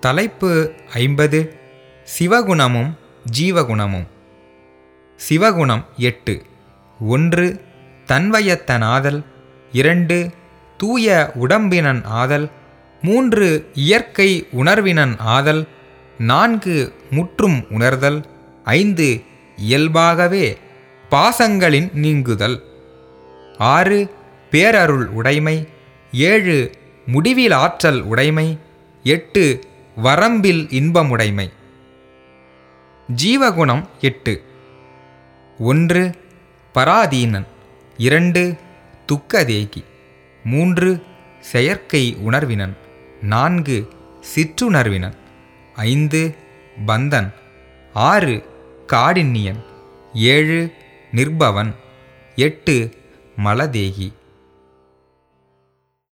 தலைப்பு ஐம்பது சிவகுணமும் ஜீவகுணமும். சிவகுணம் எட்டு. ஒன்று தன்வயத்தன் ஆதல் இரண்டு தூய உடம்பினன் ஆதல். மூன்று இயற்கை உணர்வினன் ஆதல். நான்கு முற்றும் உணர்தல். ஐந்து இயல்பாகவே பாசங்களின் நீங்குதல். ஆறு பேரருள் உடைமை. ஏழு முடிவில் ஆற்றல் உடைமை. எட்டு வரம்பில் இன்பமுடைமை. ஜீவகுணம் எட்டு. ஒன்று பராதீனன். இரண்டு துக்கதேகி. மூன்று செயற்கை உணர்வினன். நான்கு சிற்றுணர்வினன். ஐந்து பந்தன். ஆறு காடின்னியன். ஏழு நிர்பவன் எட்டு மலதேகி.